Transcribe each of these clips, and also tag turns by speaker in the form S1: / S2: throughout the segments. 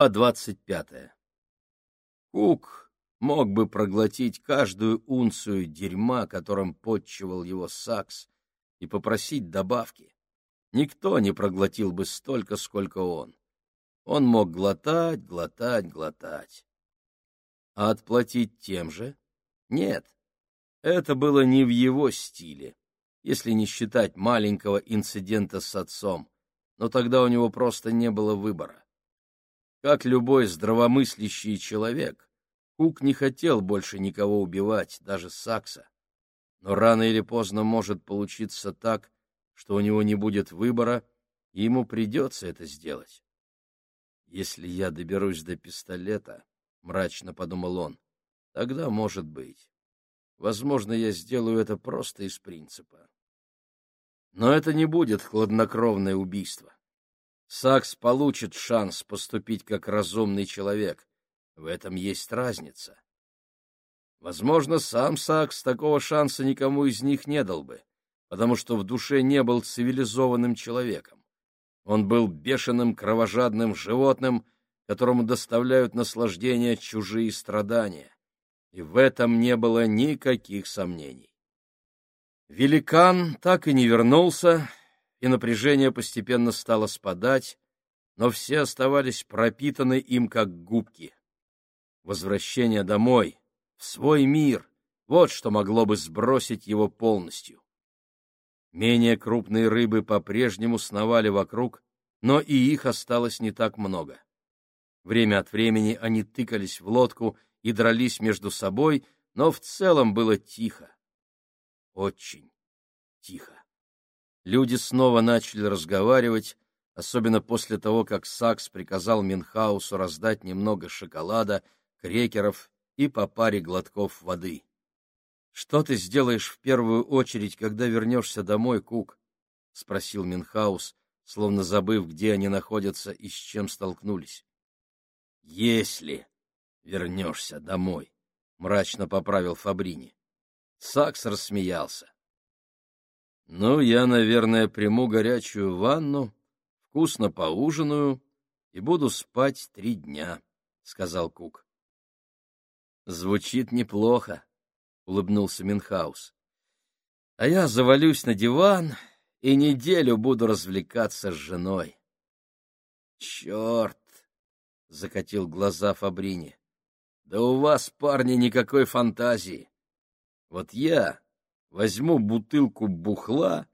S1: Глава двадцать пятая. Кук мог бы проглотить каждую унцию дерьма, которым подчивал его Сакс, и попросить добавки. Никто не проглотил бы столько, сколько он. Он мог глотать, глотать, глотать. А отплатить тем же? Нет. Это было не в его стиле, если не считать маленького инцидента с отцом, но тогда у него просто не было выбора. Как любой здравомыслящий человек, Кук не хотел больше никого убивать, даже Сакса. Но рано или поздно может получиться так, что у него не будет выбора, и ему придется это сделать. «Если я доберусь до пистолета», — мрачно подумал он, — «тогда, может быть. Возможно, я сделаю это просто из принципа. Но это не будет хладнокровное убийство. Сакс получит шанс поступить как разумный человек. В этом есть разница. Возможно, сам Сакс такого шанса никому из них не дал бы, потому что в душе не был цивилизованным человеком. Он был бешеным кровожадным животным, которому доставляют наслаждение чужие страдания. И в этом не было никаких сомнений. Великан так и не вернулся, и напряжение постепенно стало спадать, но все оставались пропитаны им как губки. Возвращение домой, в свой мир, вот что могло бы сбросить его полностью. Менее крупные рыбы по-прежнему сновали вокруг, но и их осталось не так много. Время от времени они тыкались в лодку и дрались между собой, но в целом было тихо. Очень тихо. Люди снова начали разговаривать, особенно после того, как Сакс приказал Минхаусу раздать немного шоколада, крекеров и по паре глотков воды. — Что ты сделаешь в первую очередь, когда вернешься домой, Кук? — спросил Минхаус, словно забыв, где они находятся и с чем столкнулись. — Если вернешься домой, — мрачно поправил Фабрини. Сакс рассмеялся. Ну, я, наверное, приму горячую ванну, вкусно поужинаю и буду спать три дня, — сказал Кук. Звучит неплохо, — улыбнулся Минхаус. А я завалюсь на диван и неделю буду развлекаться с женой. Черт! — закатил глаза Фабрини. Да у вас, парни, никакой фантазии. Вот я возьму бутылку бухла,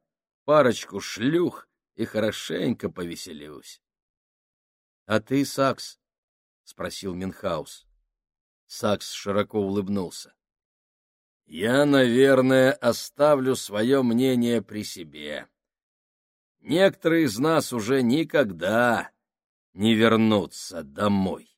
S1: парочку шлюх и хорошенько повеселюсь. — А ты, Сакс? — спросил Минхаус. Сакс широко улыбнулся. — Я, наверное, оставлю свое мнение при себе. Некоторые из нас уже никогда не вернутся домой.